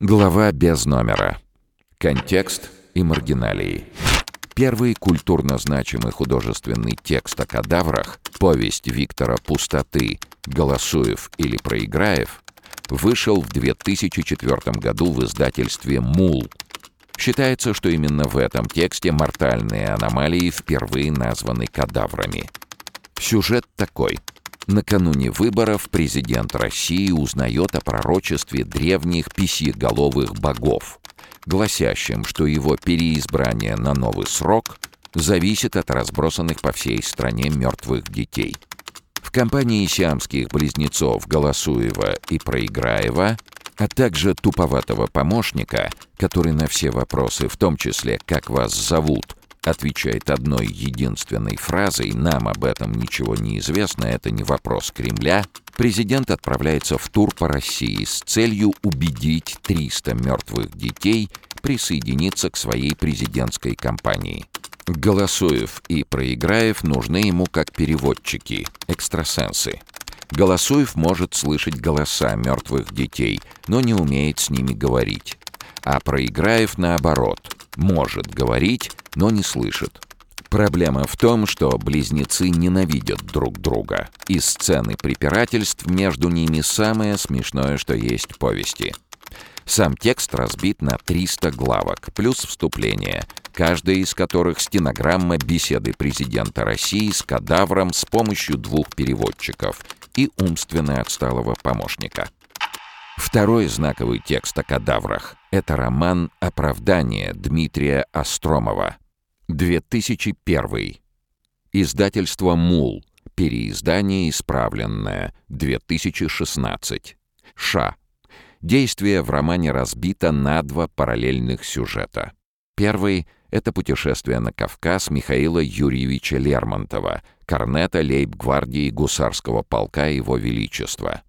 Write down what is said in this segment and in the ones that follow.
Глава без номера. Контекст и маргиналии. Первый культурно значимый художественный текст о кадаврах, повесть Виктора Пустоты «Голосуев или Проиграев» вышел в 2004 году в издательстве «Мул». Считается, что именно в этом тексте мортальные аномалии впервые названы кадаврами. Сюжет такой — Накануне выборов президент России узнает о пророчестве древних письеголовых богов, гласящем, что его переизбрание на новый срок зависит от разбросанных по всей стране мертвых детей. В компании сиамских близнецов Голосуева и Проиграева, а также туповатого помощника, который на все вопросы, в том числе «как вас зовут», отвечает одной единственной фразой «нам об этом ничего не известно, это не вопрос Кремля», президент отправляется в тур по России с целью убедить 300 мертвых детей присоединиться к своей президентской кампании. Голосуев и Проиграев нужны ему как переводчики, экстрасенсы. Голосуев может слышать голоса мертвых детей, но не умеет с ними говорить. А Проиграев, наоборот, может говорить, но не слышит. Проблема в том, что близнецы ненавидят друг друга, и сцены препирательств между ними самое смешное, что есть в повести. Сам текст разбит на 300 главок, плюс вступление, каждая из которых стенограмма беседы президента России с кадавром с помощью двух переводчиков и умственно отсталого помощника. Второй знаковый текст о кадаврах — это роман «Оправдание» Дмитрия Остромова, 2001. Издательство «Мул». Переиздание исправленное. 2016. Ша. Действие в романе разбито на два параллельных сюжета. Первый — это путешествие на Кавказ Михаила Юрьевича Лермонтова, корнета лейб-гвардии гусарского полка Его Величества.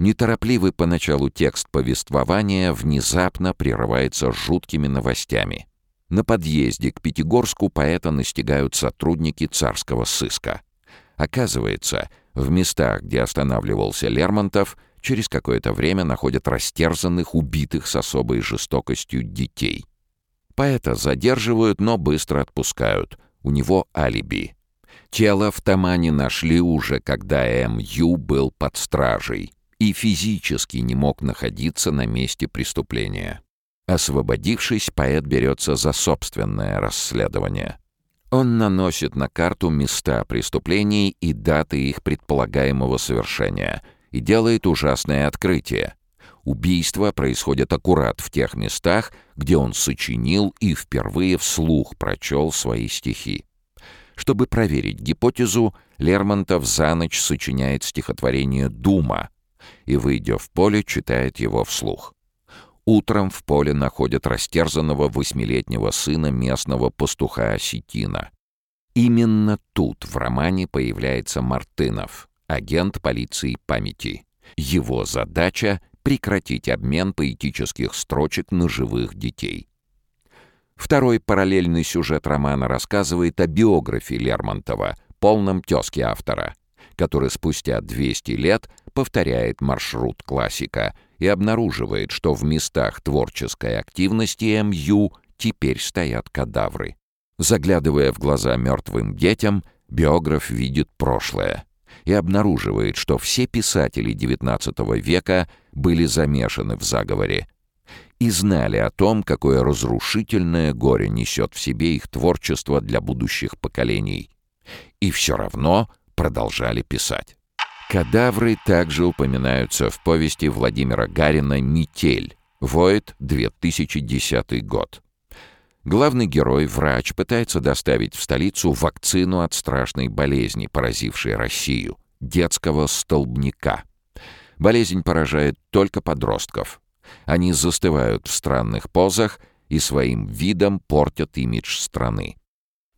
Неторопливый поначалу текст повествования внезапно прерывается жуткими новостями — на подъезде к Пятигорску поэта настигают сотрудники царского сыска. Оказывается, в местах, где останавливался Лермонтов, через какое-то время находят растерзанных, убитых с особой жестокостью детей. Поэта задерживают, но быстро отпускают. У него алиби. Тело в Тамане нашли уже, когда М.Ю. был под стражей и физически не мог находиться на месте преступления. Освободившись, поэт берется за собственное расследование. Он наносит на карту места преступлений и даты их предполагаемого совершения и делает ужасное открытие. Убийство происходит аккурат в тех местах, где он сочинил и впервые вслух прочел свои стихи. Чтобы проверить гипотезу, Лермонтов за ночь сочиняет стихотворение «Дума» и, выйдя в поле, читает его вслух. Утром в поле находят растерзанного восьмилетнего сына местного пастуха Осетина. Именно тут в романе появляется Мартынов, агент полиции памяти. Его задача — прекратить обмен поэтических строчек на живых детей. Второй параллельный сюжет романа рассказывает о биографии Лермонтова, полном тезке автора, который спустя 200 лет повторяет маршрут классика — и обнаруживает, что в местах творческой активности МЮ теперь стоят кадавры. Заглядывая в глаза мертвым детям, биограф видит прошлое и обнаруживает, что все писатели XIX века были замешаны в заговоре и знали о том, какое разрушительное горе несет в себе их творчество для будущих поколений. И все равно продолжали писать. Кадавры также упоминаются в повести Владимира Гарина «Метель», Воет, 2010 год. Главный герой, врач, пытается доставить в столицу вакцину от страшной болезни, поразившей Россию — детского столбняка. Болезнь поражает только подростков. Они застывают в странных позах и своим видом портят имидж страны.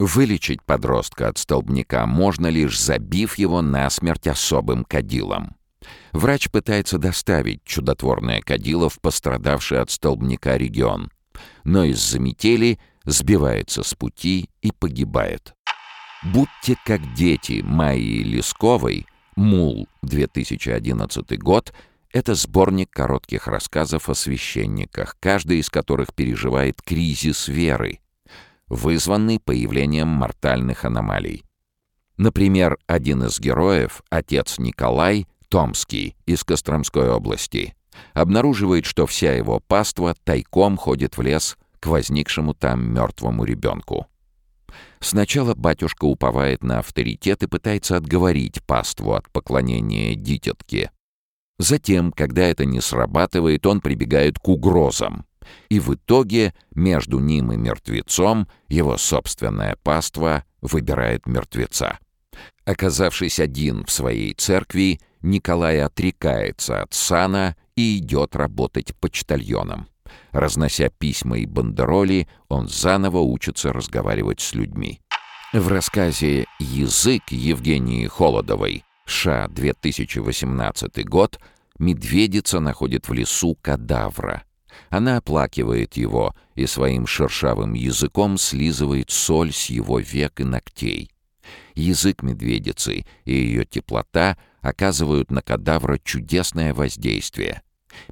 Вылечить подростка от столбняка можно лишь забив его насмерть особым кадилом. Врач пытается доставить чудотворное кадило в пострадавший от столбняка регион, но из-за метели сбивается с пути и погибает. «Будьте как дети» Майи Лесковой, «Мул», 2011 год, Это сборник коротких рассказов о священниках, каждый из которых переживает кризис веры, вызванный появлением мортальных аномалий. Например, один из героев, отец Николай Томский из Костромской области, обнаруживает, что вся его паства тайком ходит в лес к возникшему там мертвому ребенку. Сначала батюшка уповает на авторитет и пытается отговорить паству от поклонения дитятке. Затем, когда это не срабатывает, он прибегает к угрозам. И в итоге между ним и мертвецом его собственная паства выбирает мертвеца. Оказавшись один в своей церкви, Николай отрекается от сана и идет работать почтальоном. Разнося письма и бандероли, он заново учится разговаривать с людьми. В рассказе «Язык» Евгении Холодовой «Ша, 2018 год» медведица находит в лесу кадавра. Она оплакивает его и своим шершавым языком слизывает соль с его век и ногтей. Язык медведицы и ее теплота оказывают на кадавра чудесное воздействие.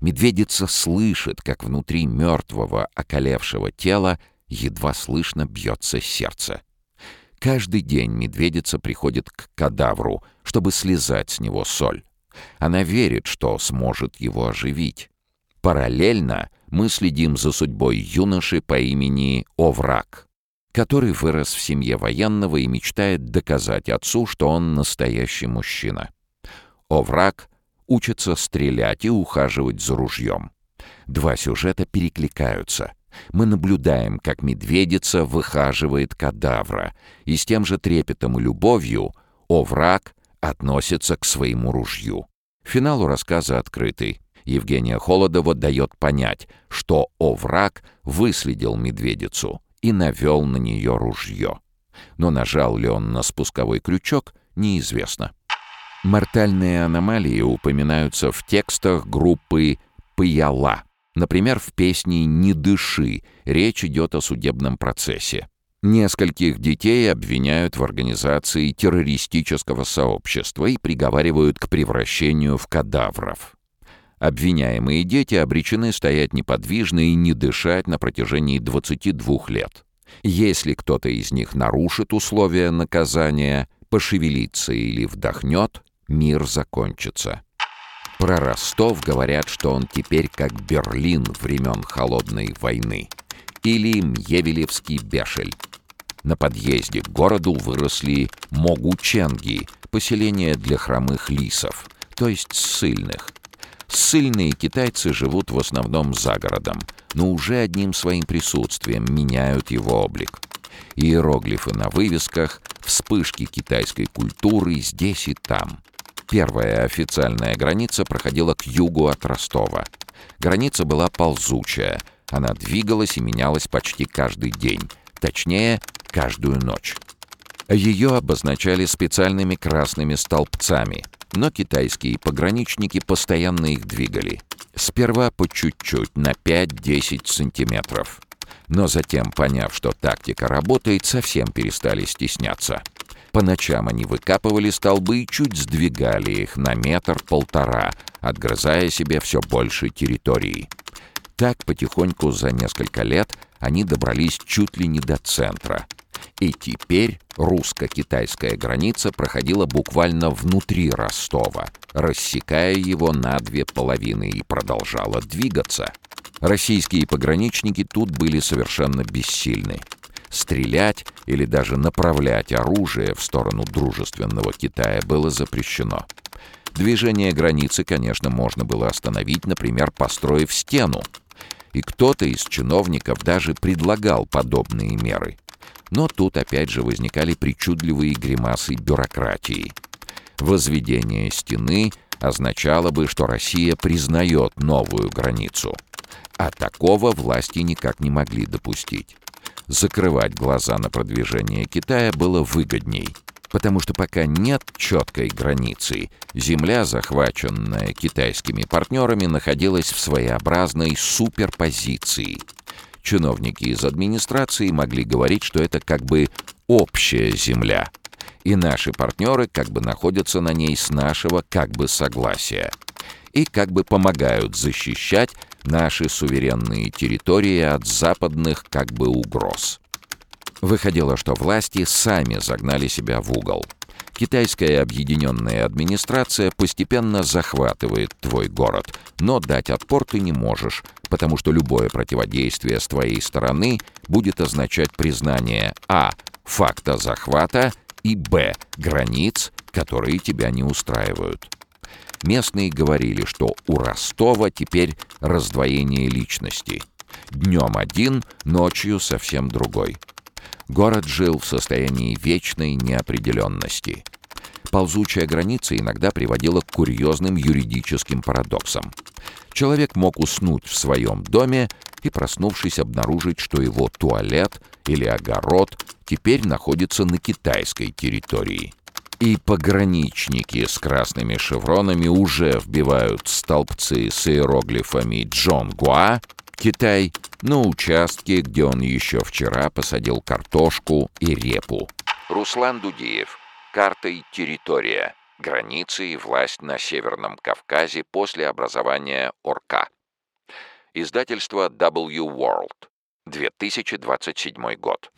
Медведица слышит, как внутри мертвого, околевшего тела едва слышно бьется сердце. Каждый день медведица приходит к кадавру, чтобы слезать с него соль. Она верит, что сможет его оживить. Параллельно мы следим за судьбой юноши по имени Оврак, который вырос в семье военного и мечтает доказать отцу, что он настоящий мужчина. Оврак учится стрелять и ухаживать за ружьем. Два сюжета перекликаются. Мы наблюдаем, как медведица выхаживает кадавра, и с тем же трепетом и любовью Овраг относится к своему ружью. Финал у рассказа открытый. Евгения Холодова дает понять, что Овраг выследил медведицу и навел на нее ружье. Но нажал ли он на спусковой крючок, неизвестно. Мортальные аномалии упоминаются в текстах группы «Пыяла». Например, в песне «Не дыши» речь идет о судебном процессе. Нескольких детей обвиняют в организации террористического сообщества и приговаривают к превращению в кадавров. Обвиняемые дети обречены стоять неподвижно и не дышать на протяжении 22 лет. Если кто-то из них нарушит условия наказания, пошевелится или вдохнет, мир закончится. Про Ростов говорят, что он теперь как Берлин времен Холодной войны. Или Мьевелевский Бешель. На подъезде к городу выросли Могученги, поселение для хромых лисов, то есть ссыльных. Ссыльные китайцы живут в основном за городом, но уже одним своим присутствием меняют его облик. Иероглифы на вывесках, вспышки китайской культуры здесь и там. Первая официальная граница проходила к югу от Ростова. Граница была ползучая. Она двигалась и менялась почти каждый день. Точнее, каждую ночь. Ее обозначали специальными красными столбцами, но китайские пограничники постоянно их двигали. Сперва по чуть-чуть, на 5-10 сантиметров. Но затем, поняв, что тактика работает, совсем перестали стесняться. По ночам они выкапывали столбы и чуть сдвигали их на метр-полтора, отгрызая себе все больше территории. Так потихоньку за несколько лет они добрались чуть ли не до центра. И теперь русско-китайская граница проходила буквально внутри Ростова, рассекая его на две половины и продолжала двигаться. Российские пограничники тут были совершенно бессильны. Стрелять или даже направлять оружие в сторону дружественного Китая было запрещено. Движение границы, конечно, можно было остановить, например, построив стену. И кто-то из чиновников даже предлагал подобные меры. Но тут опять же возникали причудливые гримасы бюрократии. Возведение стены означало бы, что Россия признает новую границу. А такого власти никак не могли допустить закрывать глаза на продвижение Китая было выгодней, потому что пока нет четкой границы, земля, захваченная китайскими партнерами, находилась в своеобразной суперпозиции. Чиновники из администрации могли говорить, что это как бы общая земля, и наши партнеры как бы находятся на ней с нашего как бы согласия. и как бы помогают защищать наши суверенные территории от западных как бы угроз. Выходило, что власти сами загнали себя в угол. Китайская объединенная администрация постепенно захватывает твой город, но дать отпор ты не можешь, потому что любое противодействие с твоей стороны будет означать признание а. факта захвата и б. границ, которые тебя не устраивают. Местные говорили, что у Ростова теперь раздвоение личности. Днем один, ночью совсем другой. Город жил в состоянии вечной неопределенности. Ползучая граница иногда приводила к курьезным юридическим парадоксам. Человек мог уснуть в своем доме и, проснувшись, обнаружить, что его туалет или огород теперь находится на китайской территории. И пограничники с красными шевронами уже вбивают столбцы с иероглифами «Джон Гуа», Китай, на участке, где он еще вчера посадил картошку и репу. Руслан Дудиев. Картой территория. Границы и власть на Северном Кавказе после образования ОРКа. Издательство W World. 2027 год.